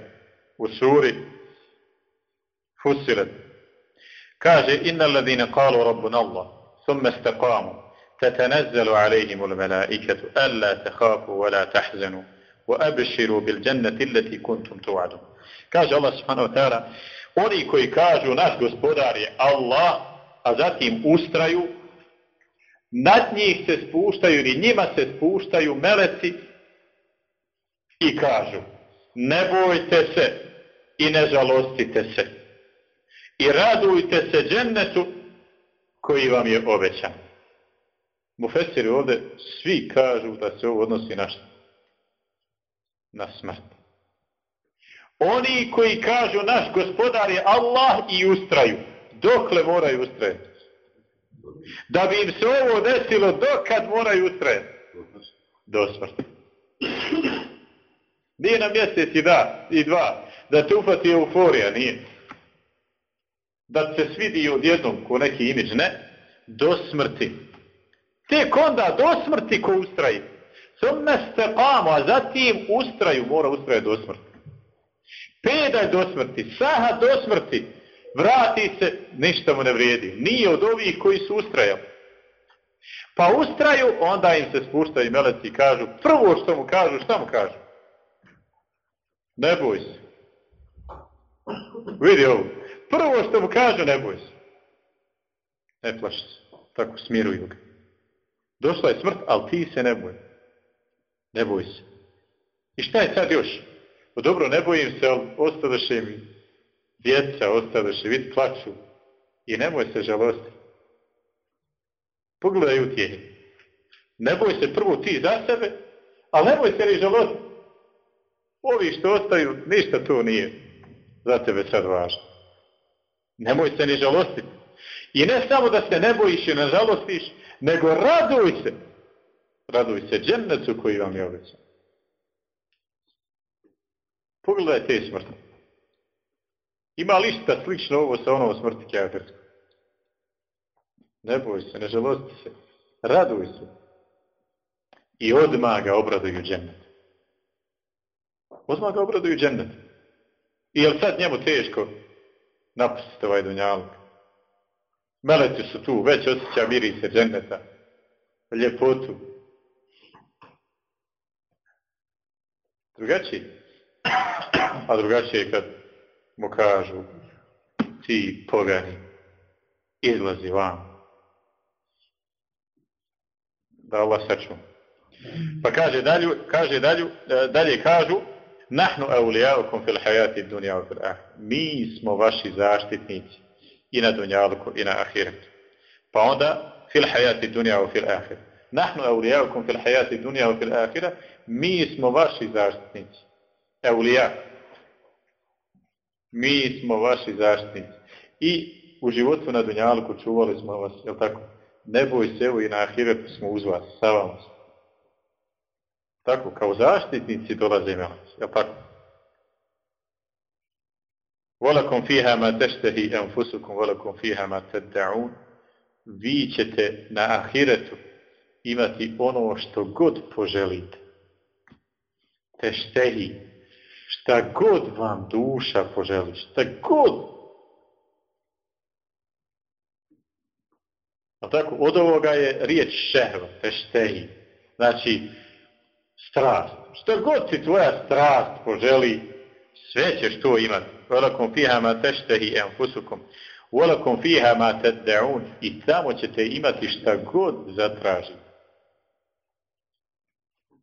Speaker 5: u suri Fusilet. Kaže, inna alladhina qalu rabbuna Allah, thumma istaqamu, تتنزل alayhim الملائكة ألا alla takhafu تحزنوا وأبشروا tahzanu wa abshiru توعدون كاج allati kuntum وتعالى Allah subhanahu wa ta'ala, oni koji kažu naš gospodar je Allah, a zatim ustraju, nad njih se spuštaju ili njima se spuštaju meleci i kažu, ne bojte se, i ne žalostite se. I radujte se džennetu koji vam je obećan. Mufesiri ovdje svi kažu da se ovo odnosi na što? Na smrt. Oni koji kažu naš gospodar je Allah i ustraju. Dokle moraju ustrajati? Da bi im se ovo desilo, dokad moraju ustrajati? Do smrti. Nije na mjesec i da, i dva, da te ufati euforija, nije. Da se svidi odjednom ko neki imidž, ne, do smrti. Tek onda do smrti ko ustraji. Summe ste kamo, a zatim ustraju, mora ustrajati do smrti. Pedaj do smrti, saha do smrti, vrati se, ništa mu ne vrijedi. Nije od ovih koji su ustrajali. Pa ustraju, onda im se spuštaju meleci i kažu, prvo što mu kažu, šta mu kažu? Ne boj se. Vidi ovo. Prvo što mu kažu, ne boj se. Ne plaši se. Tako smiruju ga. Došla je smrt, ali ti se ne boj. Ne boj se. I šta je sad još? O dobro, ne bojim se, ali ostadaše mi djeca, ostadaše, vidi, plaću. I nemoj se žalosti. Pogledaj u tijenju. Ne boj se prvo ti za sebe, ali nemoj se ni žalosti. Ovi što ostaju, ništa to nije za tebe sad važno. Nemoj se ni žalostiti. I ne samo da se ne bojiš i ne žalostiš, nego raduj se. Raduj se džennetu koji vam je obećan. Pogledaj te smrti. Ima lišta slično ovo sa onom smrti kjaferskom? Ne boj se, ne žalosti se. Raduj se. I odmah ga obraduju džennet. Odmah ga obraduju džennet. I je sad njemu teško napustiti ovaj dunjalog? Meleci su tu, već osjeća mirise dženneta, ljepotu. Drugačiji. A drugačije je kad mu kažu, ti pogani, izlazi van. Da Allah saču. Pa kaže dalje, kaže dalje, dalje kažu, nahnu eulijaukum fil hajati dunja fil ah. Mi smo vaši zaštitnici i na dunjalku i na ahiretu. Pa onda, fil hajati dunja u fil ahir. Nahnu eulijaukum fil hajati dunja u fil ahira, mi smo vaši zaštitnici. Eulija. Mi smo vaši zaštitnici. I u životu na dunjalku čuvali smo vas, jel tako? Ne boj se, evo i na ahiretu smo uz vas, sa vama smo. Tako, kao zaštitnici dolaze me vas, jel tako? Volakom fiha ma teštehi enfusukum, volakom fiha ma tedda'un. Vi ćete na ahiretu imati ono što god poželite. Teštehi. Šta god vam duša poželi, šta god. A tako, od ovoga je riječ šehva, teštehi. Znači, strast. Šta god ti tvoja strast poželi, sve ćeš to imati. Velakom fiha ma teštehi enfusukom. Velakom fiha ma teddeun. I tamo ćete imati šta god zatraži.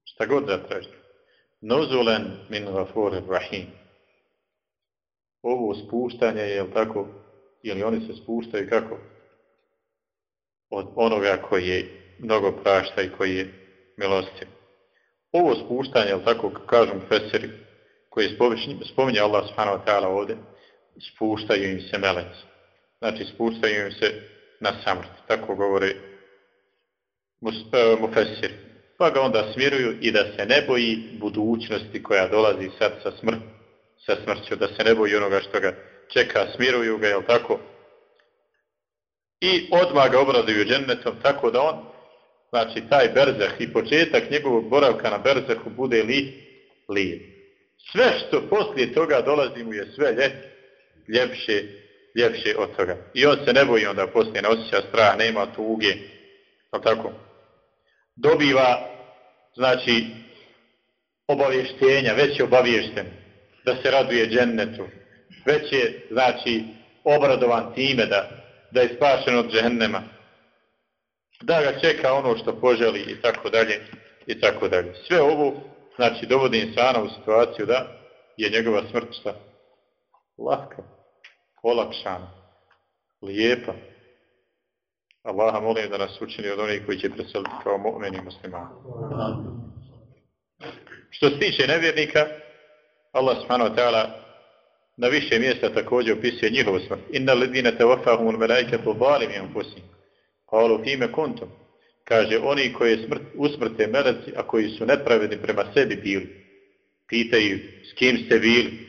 Speaker 5: Šta god zatraži. Nozulen min gafur rahim. Ovo spuštanje je, jel tako, ili oni se spuštaju kako? Od onoga koji je mnogo prašta i koji je milostiv. Ovo spuštanje, jel tako, kažem feseri, koje spominje Allah subhanahu wa ta'ala ovdje, spuštaju im se meleci. Znači, spuštaju im se na samrt. Tako govore e. Pa ga onda smiruju i da se ne boji budućnosti koja dolazi sad sa smrt, sa smrću, da se ne boji onoga što ga čeka, smiruju ga, jel tako? I odmah ga obraduju džennetom, tako da on, znači taj berzah i početak njegovog boravka na berzahu bude li, lijep sve što poslije toga dolazi mu je sve ljep, ljepše, ljepše od toga. I on se ne boji onda poslije, ne osjeća strah, nema tuge, ali tako. Dobiva, znači, obavještenja, već je obavješten da se raduje džennetu. Već je, znači, obradovan time da, da je spašen od džennema. Da ga čeka ono što poželi i tako dalje i tako dalje. Sve ovo znači dovodi insana u situaciju da je njegova smrt šta? Lahka, olakšana, lijepa. Allaha molim da nas učini od onih koji će preseliti kao mu'meni muslimani. Što se tiče nevjernika, Allah subhanahu wa ta'ala na više mjesta također opisuje njihovu smrt. Inna ledine tevafahum vafahum un melajketu zalim jam fusim. Kalu fime kuntum kaže oni koji smrt, usmrte meleci, a koji su nepravedni prema sebi bili. Pitaju s kim ste bili.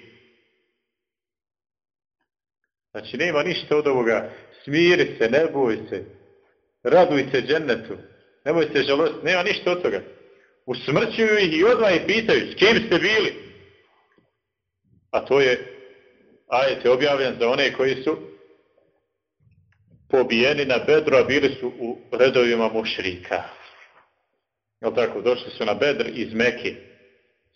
Speaker 5: Znači nema ništa od ovoga. Smiri se, ne boj se. Raduj se džennetu. Nemoj se žalosti. Nema ništa od toga. Usmrćuju ih i odmah ih pitaju s kim ste bili. A to je ajete objavljen za one koji su pobijeni na Bedru, a bili su u redovima mušrika. Jel tako, došli su na Bedr iz Mekke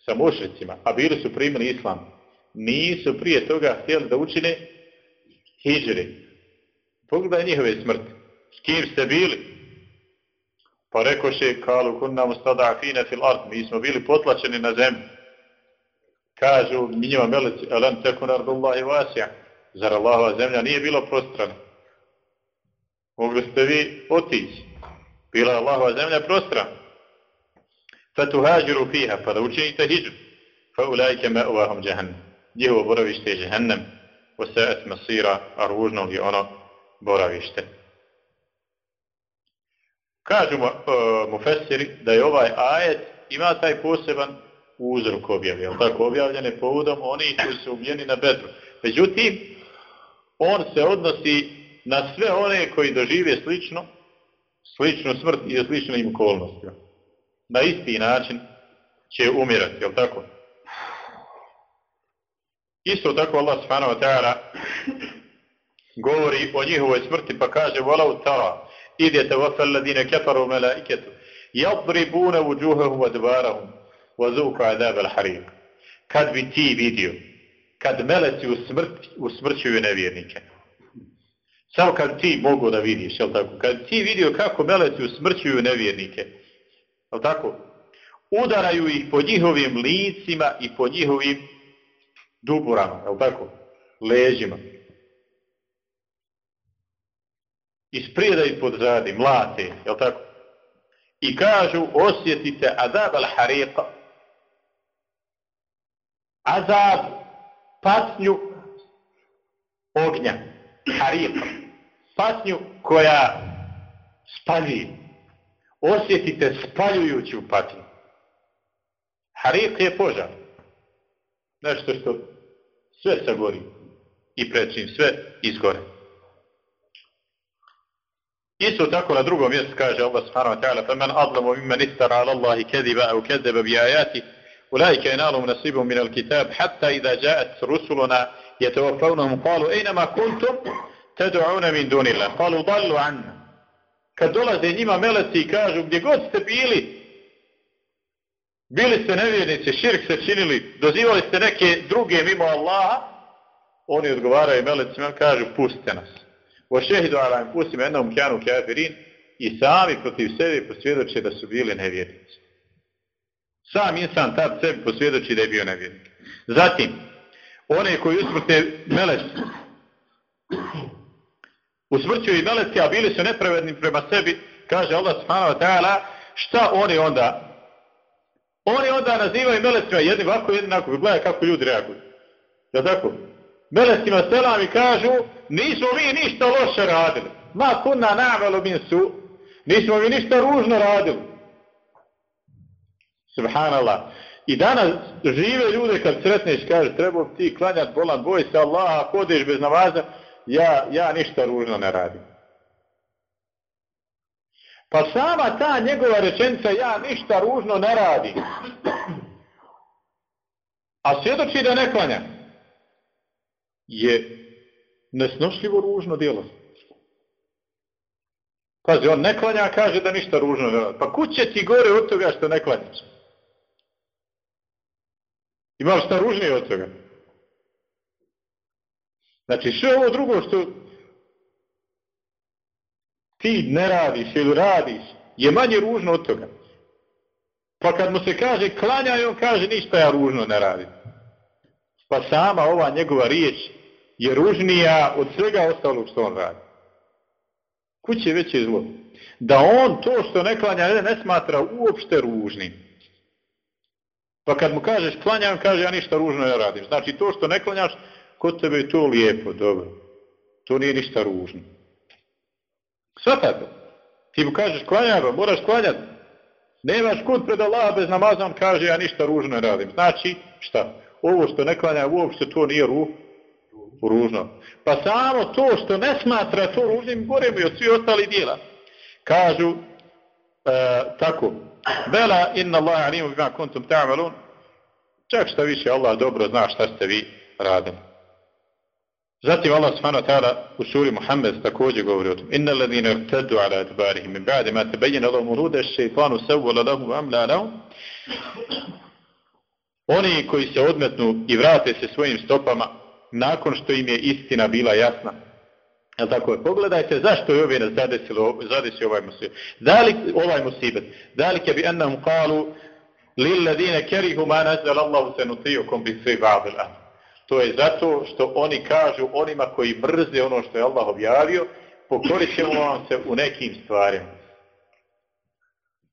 Speaker 5: sa mušricima, a bili su primili islam. Nisu prije toga htjeli da učine hijđri. Pogledaj njihove smrti. S kim ste bili? Pa rekoše, kalu kun nam stada afine fil art, mi smo bili potlačeni na zemlji. Kažu njima meleci, alam tekun ardullahi vasija. Zar Allahova zemlja nije bila prostrana? Mogli ste vi otići. Bila je Allahova zemlja prostra. Fatuhađiru fiha, pa da učinite hijđu. Fa ulajke me uvahom džahnem. Njihovo boravište je džahnem. O masira, a ružno li ono boravište. Kažu mu, e, uh, mu fesiri da je ovaj ajet ima taj poseban uzrok objavljen. Tako objavljene povodom oni koji su ubijeni na bedru. Međutim, on se odnosi na sve one koji dožive slično, sličnu smrt i sličnim okolnostima. Na isti način će umirati, je tako? Isto tako Allah subhanahu wa ta'ala govori o njihovoj smrti pa kaže volau tara idete vafel ladine yadribuna melaiketu wa uđuhahum wa vazuku adab al harik kad bi ti vidio kad meleci u usmrćuju nevjernike Samo kad ti mogu da vidiš, jel tako? Kad ti vidio kako meleci usmrćuju nevjernike, jel tako? Udaraju ih po njihovim licima i po njihovim duburama, jel tako? Leđima. Isprijeda ih pod zadi, mlate, jel tako? I kažu, osjetite azab al-hariqa. Azab, patnju ognja, hariqa patnju koja spalji. Osjetite spaljujuću patnju. Harik je požar. Nešto što sve sagori i prečim sve izgore. Isto tako na drugom mjestu kaže Allah subhanahu wa ta'ala فَمَنْ أَظْلَمُ مِمَّنِ اِسْتَرَ عَلَى اللَّهِ كَذِبَ أَوْ كَذَّبَ بِآيَاتِ أُولَٰئِكَ يَنَالُهُمْ نَصِيبٌ مِنَ الْكِتَابِ حَتَّى إِذَا جَاءَتْ رُسُلُنَا يَتَوَفَّوْنَهُمْ قَالُوا أَيْنَمَا كُنْتُمْ ted'una min dunillah. Kalu dallu anna. Kad dolaze njima meleci i kažu gdje god ste bili, bili ste nevjernici, širk se činili, dozivali ste neke druge mimo Allaha, oni odgovaraju melecima, kažu pustite nas. O šehidu alam, pustimo jednom kjanu kafirin i sami protiv sebe posvjedoče da su bili nevjernici. Sam insan tad sebi posvjedoči da je bio nevjernik. Zatim, one koji usmrte meleci, i meleci, a bili su nepravedni prema sebi, kaže Allah subhanahu wa ta'ala, šta oni onda? Oni onda nazivaju melecima jedni ovako, jedni onako, gledaj kako ljudi reaguju. Ja tako? Melecima selam i kažu, nismo mi ništa loše radili. Ma kuna na'malu min su, nismo mi ništa ružno radili. Subhanallah. I danas žive ljude kad sretneš, kaže, treba ti klanjati bolan, boj se Allaha, kodeš bez namaza, ja, ja ništa ružno ne radim. Pa sama ta njegova rečenica, ja ništa ružno ne radim. A svjedoči da ne klanja, je nesnošljivo ružno djelo. Pazi, on ne klanja, kaže da ništa ružno ne radi. Pa kuće ti gore od toga što ne klanjaš? Imaš šta ružnije od toga? Znači sve ovo drugo što ti ne radiš ili radiš je manje ružno od toga. Pa kad mu se kaže klanjaj, on kaže ništa ja ružno ne radim. Pa sama ova njegova riječ je ružnija od svega ostalog što on radi. Kuće je veće zlo. Da on to što ne klanja ne, ne smatra uopšte ružnim. Pa kad mu kažeš klanjam, kaže ja ništa ružno ne radim. Znači to što ne klanjaš, kod tebe je to lijepo, dobro. To nije ništa ružno. Svatate. Ti mu kažeš klanjava, moraš klanjati. Nemaš kod pred Allah bez namazom, kaže ja ništa ružno ne radim. Znači, šta? Ovo što ne klanja uopšte, to nije ru, ružno. Pa samo to što ne smatra to ružnim, gore mi od svi ostali dijela. Kažu, e, tako, Bela inna Allah alimu bima kuntum ta'malun. Čak šta više Allah dobro zna šta ste vi radili. Zatim Allah subhanahu wa ta'ala u suri Muhammed također govori o tom. Inna ladhina irtaddu ala adbarihim min ba'di ma tabayyana lahum ruda ash-shaytanu sawwala lahum amla lahum. Oni koji se odmetnu i vrate se svojim stopama nakon što im je istina bila jasna. Jel tako je? Pogledajte zašto je ovaj nas zadesilo, zadesio ovaj musibet. Dalik, ovaj musibet. Dalik je bi ennahum kalu lil ladine kerihu ma nazal Allahu se bi svi ba'dil ahd. To je zato što oni kažu onima koji mrze ono što je Allah objavio, pokorit ćemo vam se u nekim stvarima.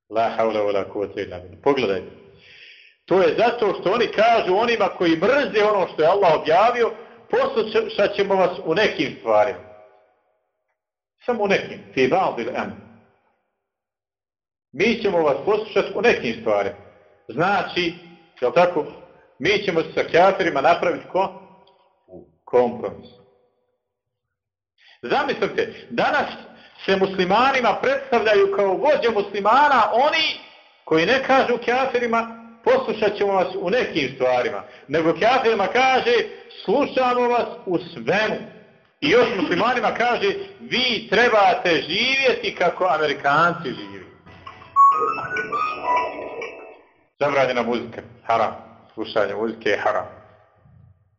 Speaker 5: La haula wala kuvvete illa billah. Pogledajte. To je zato što oni kažu onima koji mrze ono što je Allah objavio, poslušat ćemo vas u nekim stvarima. Samo u nekim. Fi ba'dil am. Mi ćemo vas poslušati u nekim stvarima. Znači, je tako, mi ćemo sa kjaterima napraviti ko? Kompromis. Zamislite, danas se muslimanima predstavljaju kao vođe muslimana oni koji ne kažu kjaterima poslušat ćemo vas u nekim stvarima, nego kjaterima kaže slušamo vas u svemu. I još muslimanima kaže vi trebate živjeti kako amerikanci živi. Zabranjena muzika, haram slušanje muzike je haram.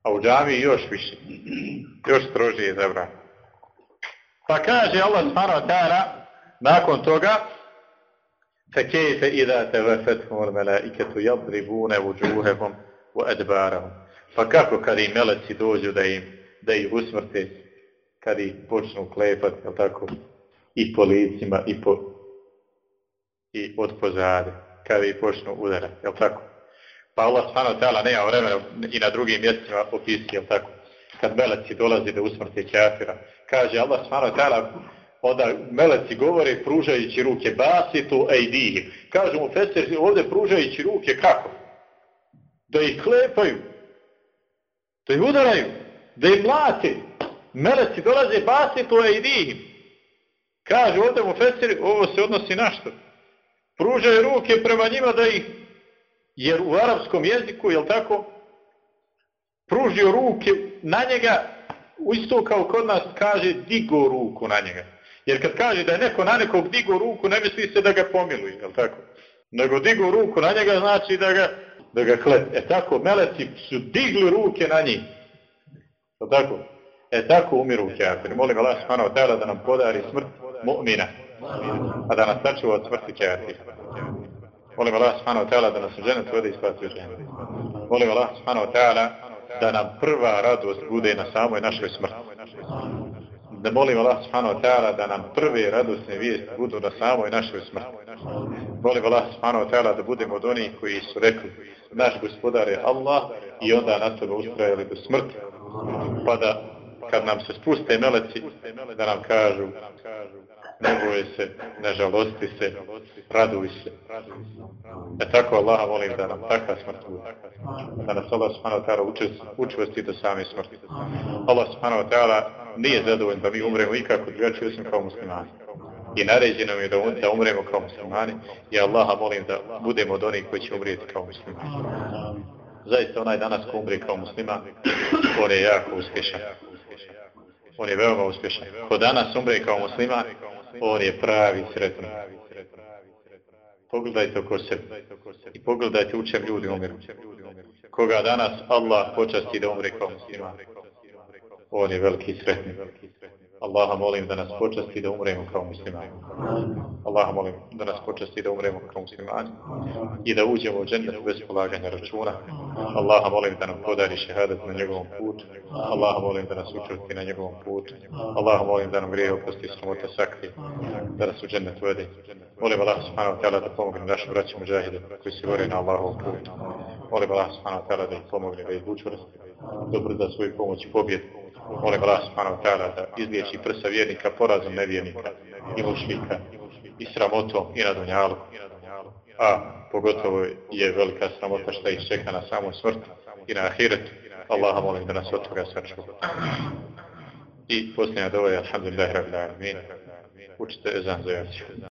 Speaker 5: A u džami još više. Još strožije je zabran. Pa kaže Allah subhanahu wa ta'ala nakon toga فكيف إذا توفتهم الملائكة يضربون وجوههم وأدبارهم فكاكو kad im meleci dođu da im da ih usmrte kad ih počnu klepati jel tako i po licima i po i od pozade kad ih počnu udarati jel tako Pa Allah subhanahu ta'ala nema vremena i na drugim mjestima opisuje, jel tako kad meleci dolazi da usmrti kafira kaže Allah subhanahu ta'ala onda meleci govore pružajući ruke basitu ejdihi. Kažu mu Fesir ovdje pružajući ruke kako? Da ih klepaju, da ih udaraju, da ih mlate. Meleci dolaze basitu ejdihi. Kaže ovdje mu Fesir, ovo se odnosi na što? Pružaju ruke prema njima da ih, jer u arapskom jeziku, jel tako, pružio ruke na njega, isto kao kod nas kaže, digo ruku na njega. Jer kad kaže da je neko na nekog digo ruku, ne misli se da ga pomiluje, jel tako? Nego digo ruku na njega znači da ga, da ga klep. E tako, meleci su digli ruke na njih. Jel tako? E tako umiru kjafiri. Molim Allah subhanahu wa ta'ala da nam podari smrt mu'mina. A da nas sačuva od smrti kjafiri. Molim Allah subhanahu wa ta'ala da nas u ženetu vode ispati u ženetu. Molim Allah subhanahu wa ta'ala da nam prva radost bude na samoj našoj smrti da molim Allah subhanahu wa ta'ala da nam prve radosne vijesti budu na samoj našoj smrti. Molim Allah subhanahu wa ta'ala da budemo od onih koji su rekli naš gospodar je Allah i onda na tebe ustrajali do smrti. Pa da kad nam se spuste meleci da nam kažu ne boje se, ne žalosti se, raduj se. E tako Allah volim da nam takva smrt bude. Da nas Allah subhanahu wa ta'ala učvrsti do same smrti. Allah subhanahu wa ta'ala nije zadovoljen da mi umremo ikako drugačije osim kao muslimani. I naređeno mi je da, da umremo kao muslimani i Allaha molim da budemo od onih koji će umrijeti kao muslimani. Zaista onaj danas ko umri kao musliman, on je jako uspješan. On je veoma uspješan. Ko danas umri kao musliman, on je pravi sretan. Pogledajte oko sebe i pogledajte u čem ljudi umiru. Koga danas Allah počasti da umre kao musliman on je veliki sretnik. Allaha molim da nas počasti da umremo kao muslimani. Allaha molim da nas počasti da umremo kao muslimani i da uđemo u džennet bez polaganja računa. Allaha molim da nam podari šehadat na njegovom putu. Allaha molim da nas učuti na njegovom putu. Allaha molim da nam grije oprosti sramota sakri, da nas u džennet vede. Molim Allah subhanahu wa ta'ala da pomogne našim braćim muđahide koji se gore na Allahovom putu. Molim Allah subhanahu wa ta'ala da im pomogne da ih učvrsti, dobro da svoju pomoć i pobjedu molim Allah subhanahu ta'ala da izliječi prsa vjernika porazom nevjernika i mušlika i sramotom i na dunjalu. A pogotovo je velika sramota što ih čeka na samu smrt i na ahiretu. Allaha molim da nas od toga sačuva. I posljednja dova je alhamdulillah rabbil alamin. Učite ezan za jaciju.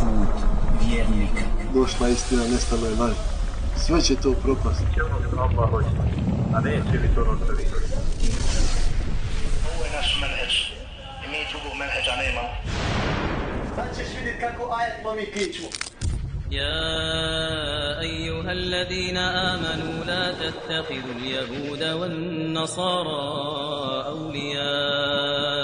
Speaker 7: Put vjernika
Speaker 8: Došla istina, nestalo je laž. Sve će to propasti.
Speaker 9: Će ono što Allah hoće, a neće li to ono što vi Ovo je naš menheđ. I mi drugog menheđa nemamo.
Speaker 8: Sad ćeš vidjeti kako ajet lomi kičmu.
Speaker 10: يا أيها الذين آمنوا لا تتخذوا اليهود والنصارى أولياء